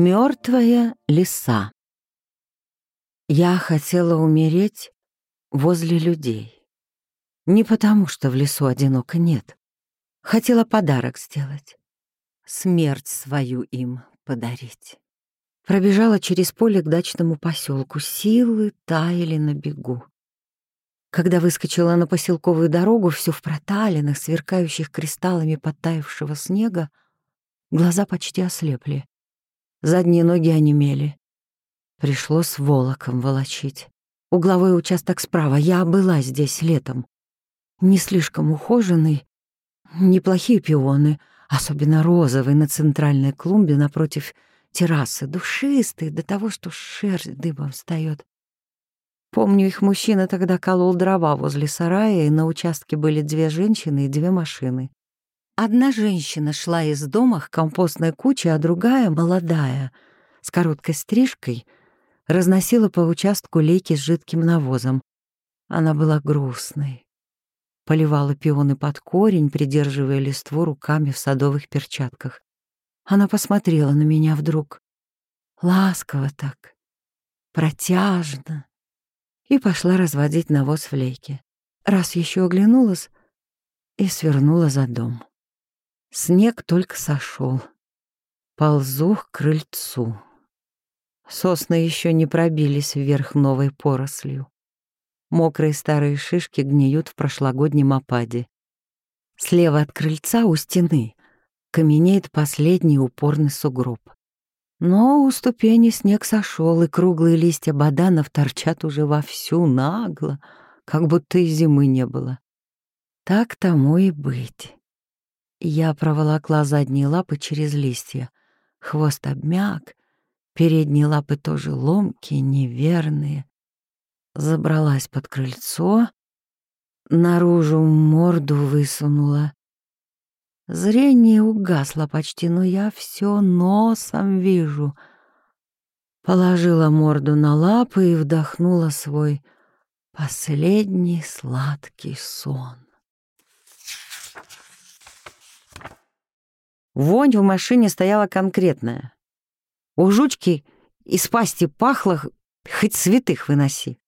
Мертвая лиса. Я хотела умереть возле людей. Не потому, что в лесу одиноко нет. Хотела подарок сделать. Смерть свою им подарить. Пробежала через поле к дачному поселку. Силы таяли на бегу. Когда выскочила на поселковую дорогу, все в проталинах, сверкающих кристаллами подтаявшего снега, глаза почти ослепли. Задние ноги онемели. Пришлось волоком волочить. Угловой участок справа. Я была здесь летом. Не слишком ухоженный. Неплохие пионы, особенно розовый на центральной клумбе напротив террасы. Душистый до того, что шерсть дыбом встает. Помню, их мужчина тогда колол дрова возле сарая, и на участке были две женщины и две машины. Одна женщина шла из дома к компостной куче, а другая, молодая, с короткой стрижкой, разносила по участку лейки с жидким навозом. Она была грустной. Поливала пионы под корень, придерживая листву руками в садовых перчатках. Она посмотрела на меня вдруг. Ласково так, протяжно. И пошла разводить навоз в лейке. Раз еще оглянулась и свернула за дом. Снег только сошел. Ползу к крыльцу. Сосны еще не пробились вверх новой порослью. Мокрые старые шишки гниют в прошлогоднем опаде. Слева от крыльца у стены каменеет последний упорный сугроб. Но у ступени снег сошел, и круглые листья баданов торчат уже вовсю нагло, как будто и зимы не было. Так тому и быть. Я проволокла задние лапы через листья. Хвост обмяк, передние лапы тоже ломкие, неверные. Забралась под крыльцо, наружу морду высунула. Зрение угасло почти, но я все носом вижу. Положила морду на лапы и вдохнула свой последний сладкий сон. Вонь в машине стояла конкретная. У жучки из пасти пахло, хоть святых выноси.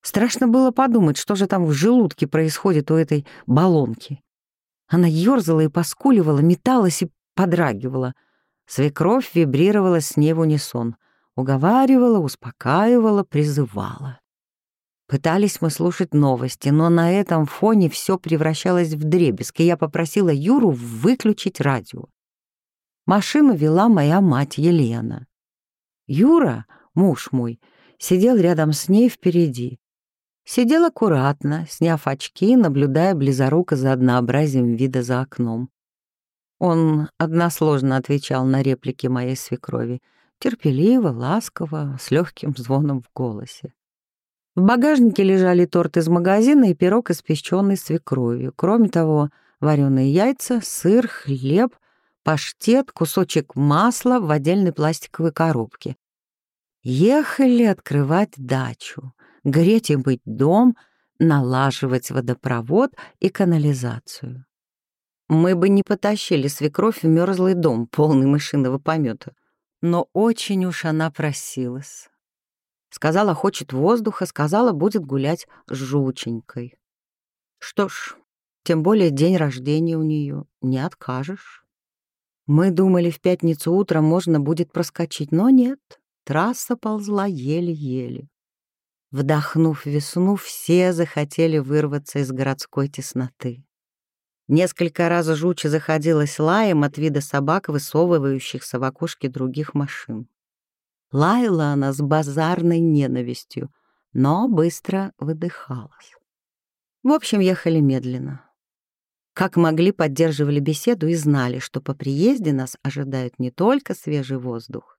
Страшно было подумать, что же там в желудке происходит у этой баллонки. Она ерзала и поскуливала, металась и подрагивала. Свекровь вибрировала с ней в унисон. Уговаривала, успокаивала, призывала. Пытались мы слушать новости, но на этом фоне все превращалось в дребезг, и я попросила Юру выключить радио. Машину вела моя мать Елена. Юра, муж мой, сидел рядом с ней впереди. Сидел аккуратно, сняв очки, наблюдая близоруко за однообразием вида за окном. Он односложно отвечал на реплики моей свекрови, терпеливо, ласково, с легким звоном в голосе. В багажнике лежали торт из магазина и пирог, испеченный свекровью. Кроме того, вареные яйца, сыр, хлеб — паштет, кусочек масла в отдельной пластиковой коробке. Ехали открывать дачу, греть и быть дом, налаживать водопровод и канализацию. Мы бы не потащили свекровь в мерзлый дом, полный мышиного помета, но очень уж она просилась. Сказала, хочет воздуха, сказала, будет гулять с жученькой. Что ж, тем более день рождения у нее, не откажешь. Мы думали, в пятницу утром можно будет проскочить, но нет, трасса ползла еле-еле. Вдохнув весну, все захотели вырваться из городской тесноты. Несколько раз жуче заходилась лаем от вида собак, высовывающихся в окошке других машин. Лаяла она с базарной ненавистью, но быстро выдыхалась. В общем, ехали медленно. Как могли, поддерживали беседу и знали, что по приезде нас ожидают не только свежий воздух,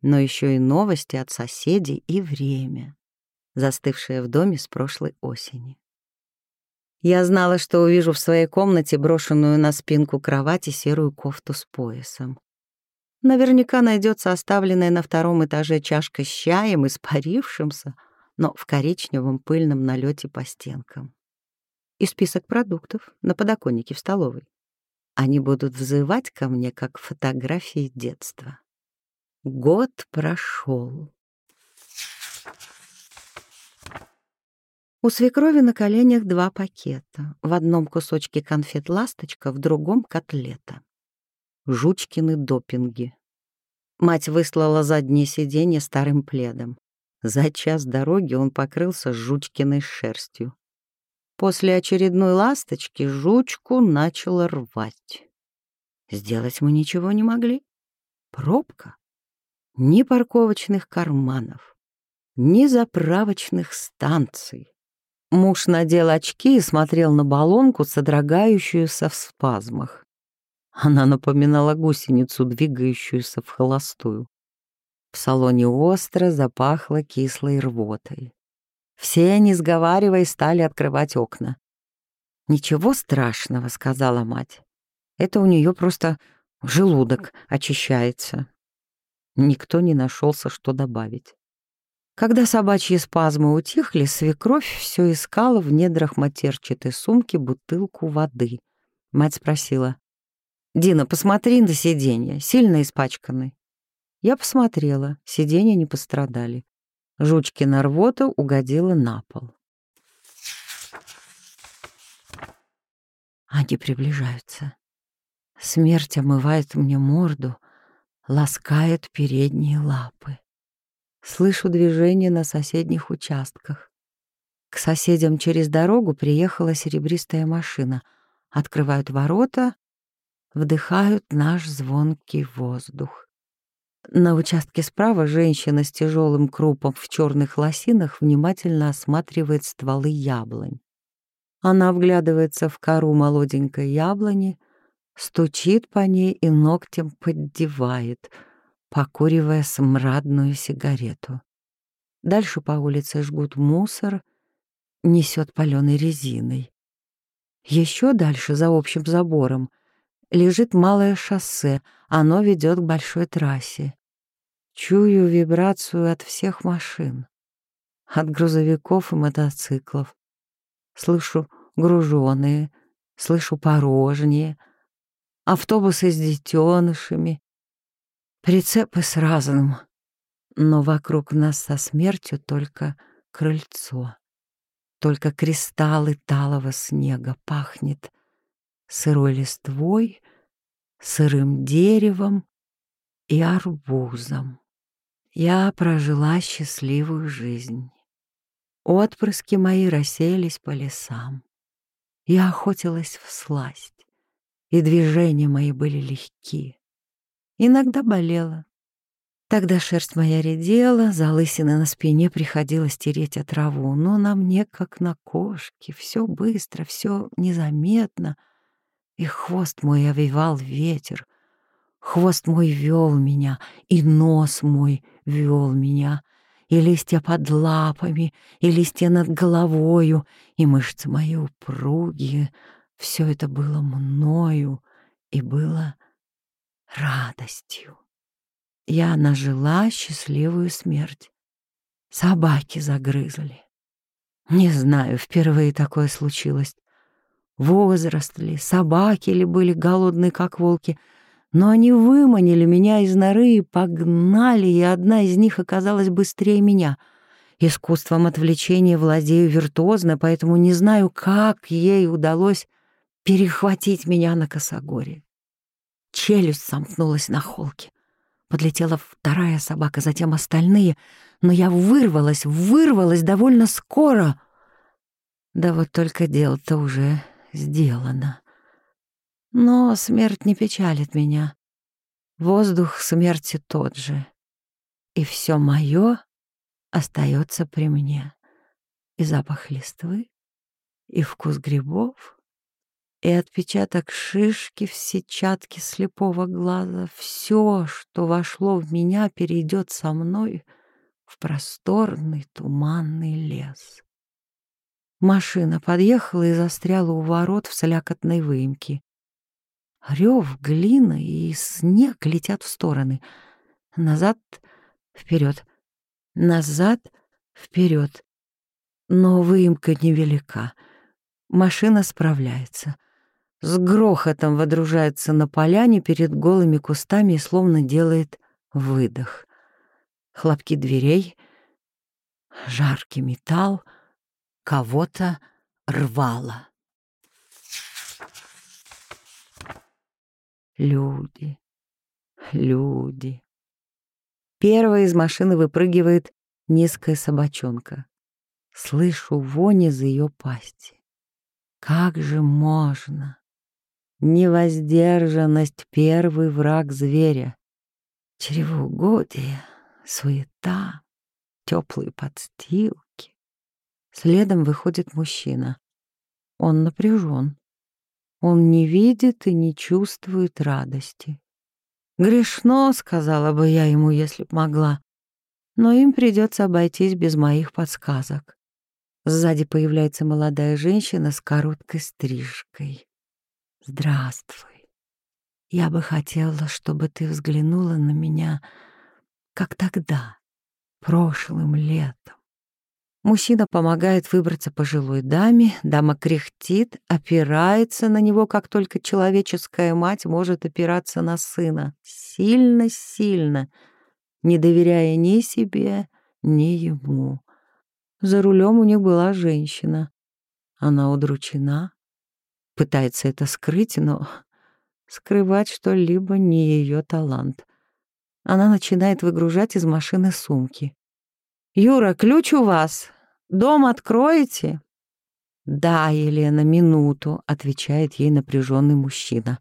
но еще и новости от соседей и время, застывшее в доме с прошлой осени. Я знала, что увижу в своей комнате брошенную на спинку кровати серую кофту с поясом. Наверняка найдется оставленная на втором этаже чашка с чаем, испарившимся, но в коричневом пыльном налете по стенкам и список продуктов на подоконнике в столовой. Они будут взывать ко мне, как фотографии детства. Год прошел. У свекрови на коленях два пакета. В одном кусочке конфет «Ласточка», в другом — котлета. Жучкины допинги. Мать выслала заднее сиденье старым пледом. За час дороги он покрылся жучкиной шерстью. После очередной ласточки жучку начало рвать. Сделать мы ничего не могли. Пробка. Ни парковочных карманов, ни заправочных станций. Муж надел очки и смотрел на баллонку, содрогающуюся в спазмах. Она напоминала гусеницу, двигающуюся в холостую. В салоне остро запахло кислой рвотой. Все, не сговариваясь, стали открывать окна. «Ничего страшного», — сказала мать. «Это у нее просто желудок очищается». Никто не нашелся, что добавить. Когда собачьи спазмы утихли, свекровь все искала в недрах матерчатой сумки бутылку воды. Мать спросила. «Дина, посмотри на сиденье, сильно испачканы». Я посмотрела, сиденья не пострадали. Жучкина рвота угодила на пол. Они приближаются. Смерть омывает мне морду, ласкает передние лапы. Слышу движение на соседних участках. К соседям через дорогу приехала серебристая машина. Открывают ворота, вдыхают наш звонкий воздух. На участке справа женщина с тяжелым крупом в черных лосинах внимательно осматривает стволы яблонь. Она вглядывается в кору молоденькой яблони, стучит по ней и ногтем поддевает — покуривая смрадную сигарету. Дальше по улице жгут мусор, несет паленой резиной. Еще дальше, за общим забором, лежит малое шоссе, оно ведет к большой трассе. Чую вибрацию от всех машин, от грузовиков и мотоциклов. Слышу груженые, слышу порожние, автобусы с детенышами, Прицепы с разным, но вокруг нас со смертью только крыльцо. Только кристаллы талого снега пахнет сырой листвой, сырым деревом и арбузом. Я прожила счастливую жизнь. Отпрыски мои рассеялись по лесам. Я охотилась в сласть, и движения мои были легкие. Иногда болела. Тогда шерсть моя редела, залысины на спине приходилось тереть от траву, но на мне, как на кошке, все быстро, все незаметно, и хвост мой овивал ветер. Хвост мой вел меня, и нос мой вел меня, и листья под лапами, и листья над головою, и мышцы мои упругие. Все это было мною и было радостью. Я нажила счастливую смерть. Собаки загрызли. Не знаю, впервые такое случилось. Возраст ли, собаки ли были голодные, как волки, но они выманили меня из норы и погнали, и одна из них оказалась быстрее меня. Искусством отвлечения владею виртуозно, поэтому не знаю, как ей удалось перехватить меня на косогоре. Челюсть сомкнулась на холке. Подлетела вторая собака, затем остальные, но я вырвалась, вырвалась довольно скоро. Да вот только дело-то уже сделано. Но смерть не печалит меня. Воздух смерти тот же. И все мое остается при мне. И запах листвы, и вкус грибов, и отпечаток шишки в сетчатке слепого глаза. Все, что вошло в меня, перейдет со мной в просторный туманный лес. Машина подъехала и застряла у ворот в слякотной выемке. Рев, глина и снег летят в стороны. Назад, вперед, назад, вперед. Но выемка невелика. Машина справляется — с грохотом водружается на поляне перед голыми кустами и словно делает выдох. Хлопки дверей, жаркий металл, кого-то рвало. Люди, люди. Первая из машины выпрыгивает низкая собачонка. Слышу вонь из ее пасти. Как же можно? Невоздержанность — первый враг зверя. Чревоугодие, суета, теплые подстилки. Следом выходит мужчина. Он напряжен. Он не видит и не чувствует радости. Грешно, сказала бы я ему, если б могла, но им придется обойтись без моих подсказок. Сзади появляется молодая женщина с короткой стрижкой. «Здравствуй. Я бы хотела, чтобы ты взглянула на меня, как тогда, прошлым летом. Мужчина помогает выбраться пожилой даме, дама кряхтит, опирается на него, как только человеческая мать может опираться на сына. Сильно-сильно, не доверяя ни себе, ни ему. За рулем у них была женщина. Она удручена, пытается это скрыть, но скрывать что-либо не ее талант. Она начинает выгружать из машины сумки. «Юра, ключ у вас? Дом откроете?» «Да, Елена, минуту», — отвечает ей напряженный мужчина.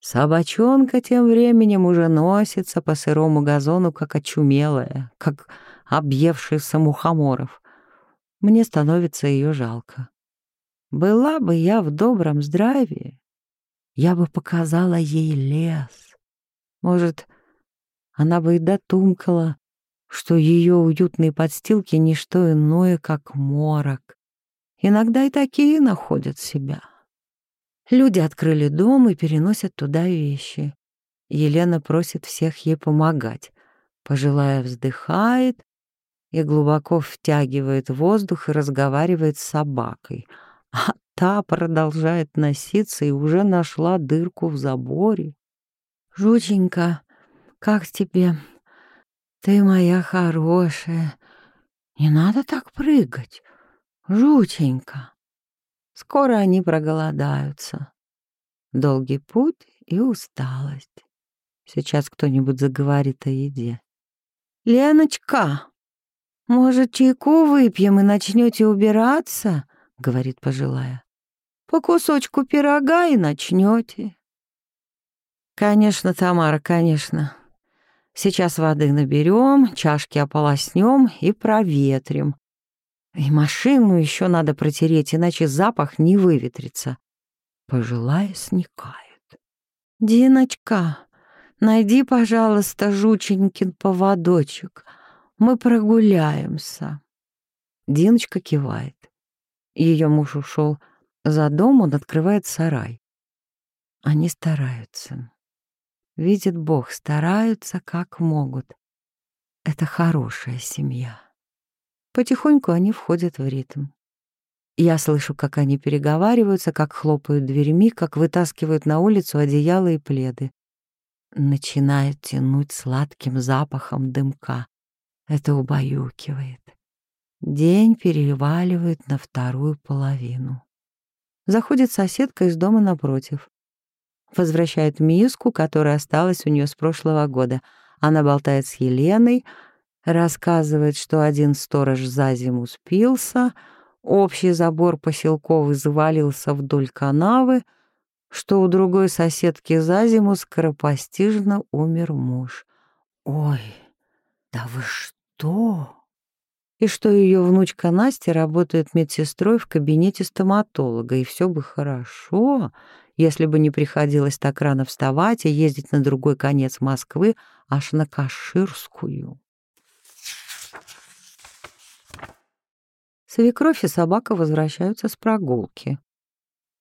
Собачонка тем временем уже носится по сырому газону, как очумелая, как объевшийся мухоморов. Мне становится ее жалко. Была бы я в добром здравии, я бы показала ей лес. Может, она бы и дотумкала, что ее уютные подстилки — не что иное, как морок. Иногда и такие находят себя. Люди открыли дом и переносят туда вещи. Елена просит всех ей помогать. Пожилая вздыхает и глубоко втягивает воздух и разговаривает с собакой. А та продолжает носиться и уже нашла дырку в заборе. «Жученька, как тебе?» Ты моя хорошая. Не надо так прыгать. Жутенько. Скоро они проголодаются. Долгий путь и усталость. Сейчас кто-нибудь заговорит о еде. «Леночка, может, чайку выпьем и начнете убираться?» — говорит пожилая. «По кусочку пирога и начнете». «Конечно, Тамара, конечно. Сейчас воды наберем, чашки ополоснем и проветрим. И машину еще надо протереть, иначе запах не выветрится. Пожилая сникает. «Диночка, найди, пожалуйста, жученькин поводочек. Мы прогуляемся». Диночка кивает. Ее муж ушел за дом, он открывает сарай. Они стараются. Видит Бог, стараются как могут. Это хорошая семья. Потихоньку они входят в ритм. Я слышу, как они переговариваются, как хлопают дверьми, как вытаскивают на улицу одеяла и пледы. Начинает тянуть сладким запахом дымка. Это убаюкивает. День переваливает на вторую половину. Заходит соседка из дома напротив. Возвращает миску, которая осталась у нее с прошлого года. Она болтает с Еленой, рассказывает, что один сторож за зиму спился, общий забор поселковый завалился вдоль канавы, что у другой соседки за зиму скоропостижно умер муж. «Ой, да вы что?» И что ее внучка Настя работает медсестрой в кабинете стоматолога, и все бы хорошо, если бы не приходилось так рано вставать и ездить на другой конец Москвы, аж на Каширскую. Свекровь и собака возвращаются с прогулки.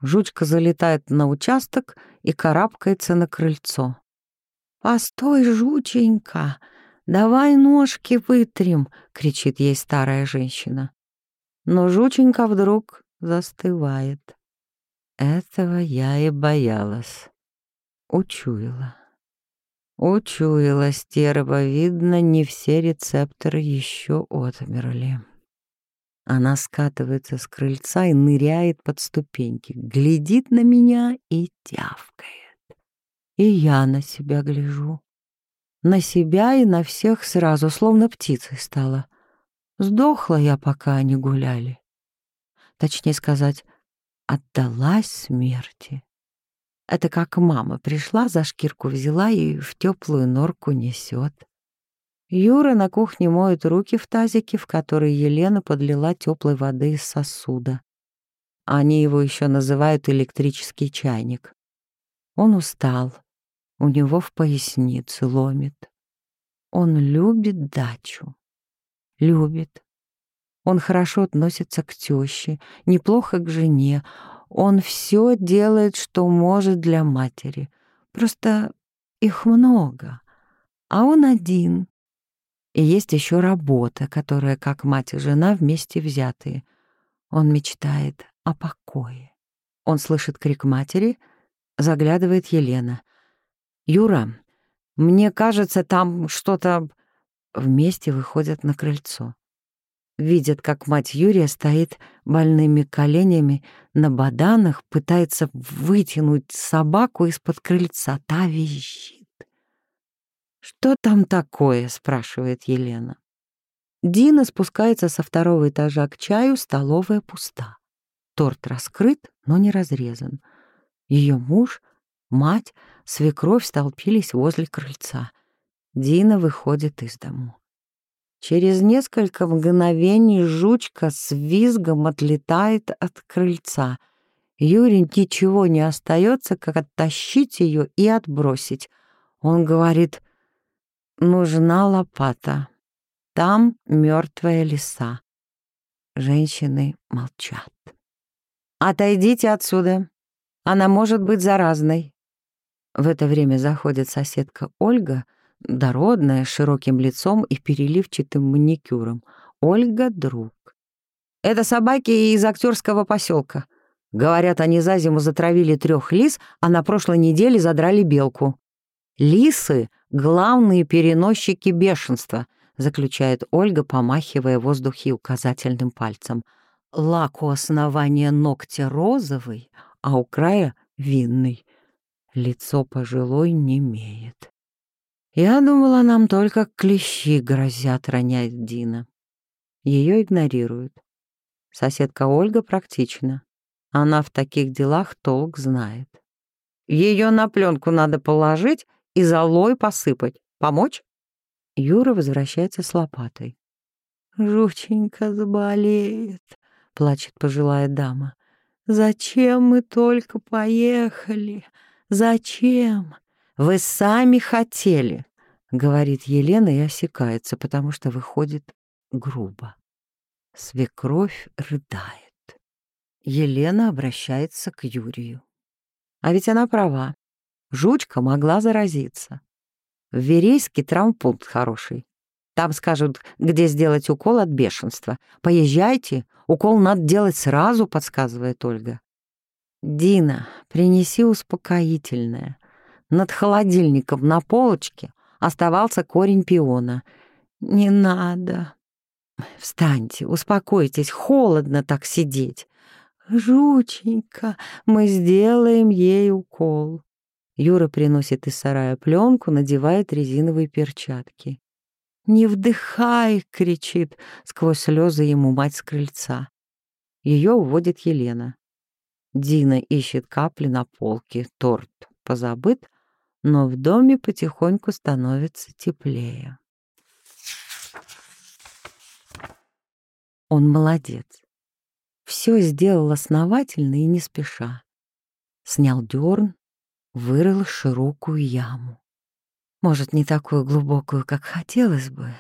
Жучка залетает на участок и карабкается на крыльцо. «Постой, жученька, давай ножки вытрем!» — кричит ей старая женщина. Но жученька вдруг застывает. Этого я и боялась. Учуяла. Учуяла стерва, видно, не все рецепторы еще отмерли. Она скатывается с крыльца и ныряет под ступеньки, глядит на меня и тявкает. И я на себя гляжу. На себя и на всех сразу, словно птицей стала. Сдохла я, пока они гуляли. Точнее сказать, отдалась смерти. Это как мама пришла, за шкирку взяла и в теплую норку несет. Юра на кухне моет руки в тазике, в который Елена подлила теплой воды из сосуда. Они его еще называют электрический чайник. Он устал, у него в пояснице ломит. Он любит дачу. Любит. Он хорошо относится к теще, неплохо к жене. Он все делает, что может для матери. Просто их много, а он один. И есть еще работа, которая, как мать и жена, вместе взятые. Он мечтает о покое. Он слышит крик матери, заглядывает Елена. «Юра, мне кажется, там что-то...» Вместе выходят на крыльцо видят, как мать Юрия стоит больными коленями на баданах, пытается вытянуть собаку из-под крыльца. Та визжит. «Что там такое?» — спрашивает Елена. Дина спускается со второго этажа к чаю, столовая пуста. Торт раскрыт, но не разрезан. Ее муж, мать, свекровь столпились возле крыльца. Дина выходит из дому. Через несколько мгновений жучка с визгом отлетает от крыльца. Юре ничего не остается, как оттащить ее и отбросить. Он говорит, нужна лопата. Там мертвая лиса. Женщины молчат. «Отойдите отсюда. Она может быть заразной». В это время заходит соседка Ольга — дородная, с широким лицом и переливчатым маникюром. Ольга — друг. Это собаки из актерского поселка. Говорят, они за зиму затравили трех лис, а на прошлой неделе задрали белку. Лисы — главные переносчики бешенства, заключает Ольга, помахивая в воздухе указательным пальцем. Лак у основания ногтя розовый, а у края — винный. Лицо пожилой не имеет. Я думала, нам только клещи грозят, роняет Дина. Ее игнорируют. Соседка Ольга практична. Она в таких делах толк знает. Ее на пленку надо положить и золой посыпать. Помочь? Юра возвращается с лопатой. «Жученька заболеет», — плачет пожилая дама. «Зачем мы только поехали? Зачем? Вы сами хотели, говорит Елена и осекается, потому что выходит грубо. Свекровь рыдает. Елена обращается к Юрию. А ведь она права. Жучка могла заразиться. В Верейске травмпункт хороший. Там скажут, где сделать укол от бешенства. Поезжайте, укол надо делать сразу, подсказывает Ольга. Дина, принеси успокоительное. Над холодильником на полочке оставался корень пиона. «Не надо». «Встаньте, успокойтесь, холодно так сидеть». «Жученька, мы сделаем ей укол». Юра приносит из сарая пленку, надевает резиновые перчатки. «Не вдыхай!» — кричит сквозь слезы ему мать с крыльца. Ее уводит Елена. Дина ищет капли на полке, торт позабыт, но в доме потихоньку становится теплее. Он молодец. Все сделал основательно и не спеша. Снял дерн, вырыл широкую яму. Может, не такую глубокую, как хотелось бы,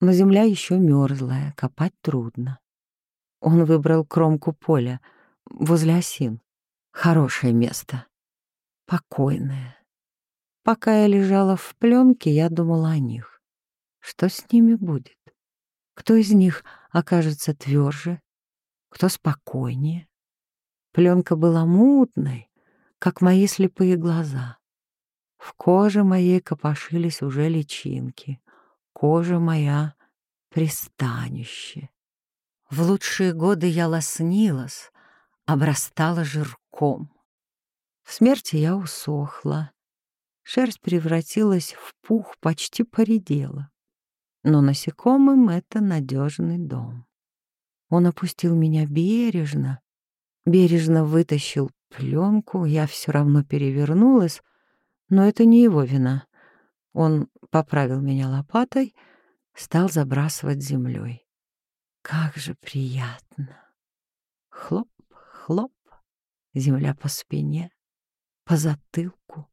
но земля еще мерзлая, копать трудно. Он выбрал кромку поля возле осин. Хорошее место, покойное. Пока я лежала в пленке, я думала о них. Что с ними будет? Кто из них окажется тверже? Кто спокойнее? Пленка была мутной, как мои слепые глаза. В коже моей копошились уже личинки. Кожа моя — пристанище. В лучшие годы я лоснилась, обрастала жирком. В смерти я усохла. Шерсть превратилась в пух, почти поредела. Но насекомым это надежный дом. Он опустил меня бережно, бережно вытащил пленку, я все равно перевернулась, но это не его вина. Он поправил меня лопатой, стал забрасывать землей. Как же приятно! Хлоп, хлоп, земля по спине, по затылку.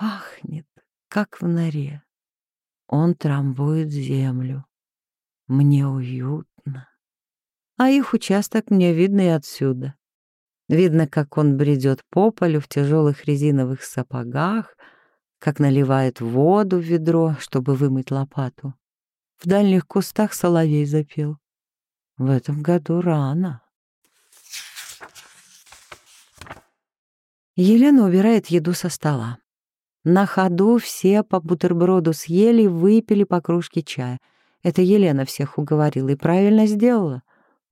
Пахнет, как в норе. Он трамбует землю. Мне уютно. А их участок мне видно и отсюда. Видно, как он бредет по полю в тяжелых резиновых сапогах, как наливает воду в ведро, чтобы вымыть лопату. В дальних кустах соловей запел. В этом году рано. Елена убирает еду со стола. На ходу все по бутерброду съели, выпили по кружке чая. Это Елена всех уговорила и правильно сделала.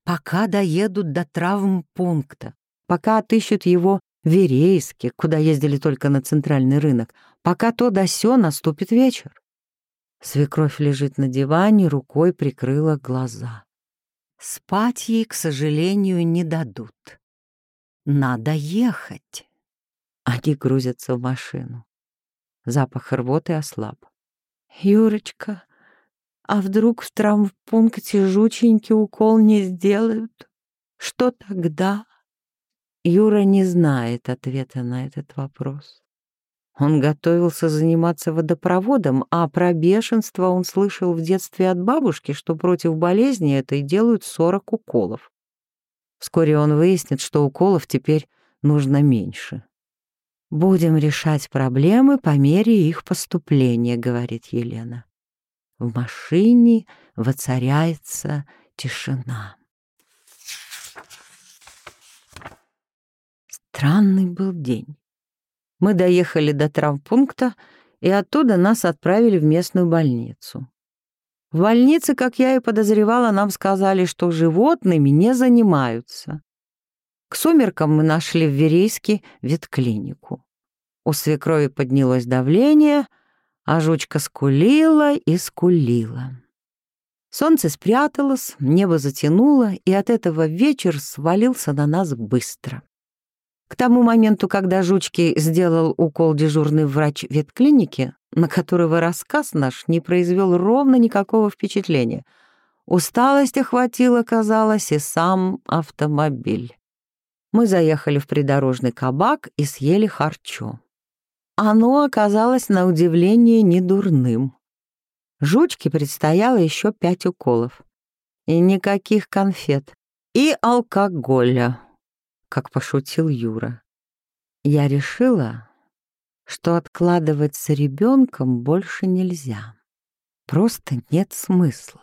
Пока доедут до травмпункта, пока отыщут его в Верейске, куда ездили только на центральный рынок, пока то да сё наступит вечер. Свекровь лежит на диване, рукой прикрыла глаза. Спать ей, к сожалению, не дадут. Надо ехать. Они грузятся в машину. Запах рвоты ослаб. «Юрочка, а вдруг в травмпункте жученький укол не сделают? Что тогда?» Юра не знает ответа на этот вопрос. Он готовился заниматься водопроводом, а про бешенство он слышал в детстве от бабушки, что против болезни этой делают 40 уколов. Вскоре он выяснит, что уколов теперь нужно меньше. «Будем решать проблемы по мере их поступления», — говорит Елена. В машине воцаряется тишина. Странный был день. Мы доехали до травмпункта, и оттуда нас отправили в местную больницу. В больнице, как я и подозревала, нам сказали, что животными не занимаются. К сумеркам мы нашли в Верейске ветклинику. У свекрови поднялось давление, а жучка скулила и скулила. Солнце спряталось, небо затянуло, и от этого вечер свалился на нас быстро. К тому моменту, когда жучки сделал укол дежурный врач ветклиники, на которого рассказ наш не произвел ровно никакого впечатления, усталость охватила, казалось, и сам автомобиль. Мы заехали в придорожный кабак и съели харчо. Оно оказалось на удивление недурным. Жучке предстояло еще пять уколов. И никаких конфет. И алкоголя как пошутил Юра. Я решила, что откладывать с ребенком больше нельзя. Просто нет смысла.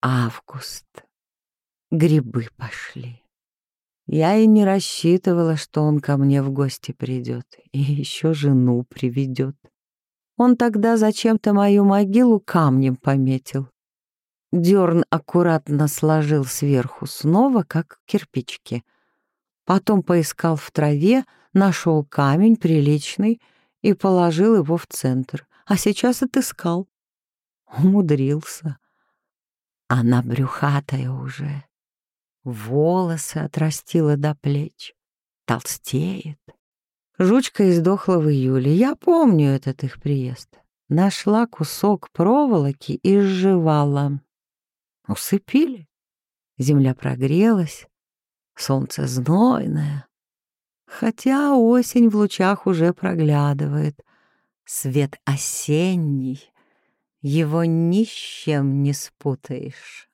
Август. Грибы пошли. Я и не рассчитывала, что он ко мне в гости придет и еще жену приведет. Он тогда зачем-то мою могилу камнем пометил. Дерн аккуратно сложил сверху снова, как кирпичики. Потом поискал в траве, нашел камень приличный и положил его в центр. А сейчас отыскал. Умудрился. Она брюхатая уже. Волосы отрастила до плеч. Толстеет. Жучка издохла в июле. Я помню этот их приезд. Нашла кусок проволоки и сживала. Усыпили. Земля прогрелась, солнце знойное. Хотя осень в лучах уже проглядывает. Свет осенний, его ни с чем не спутаешь.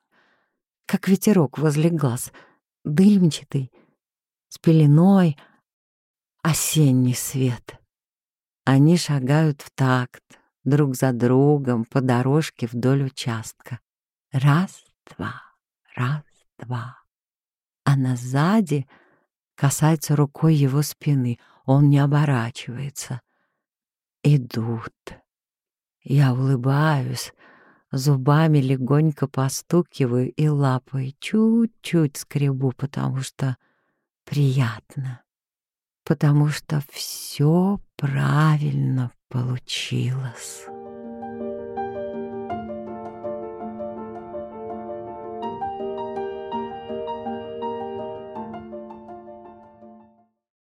Как ветерок возле глаз, дымчатый, с пеленой, осенний свет. Они шагают в такт, друг за другом, по дорожке вдоль участка. Раз, два, раз, два. А на сзади касается рукой его спины. Он не оборачивается. Идут. Я улыбаюсь, зубами легонько постукиваю и лапой чуть-чуть скребу, потому что приятно, потому что все правильно получилось.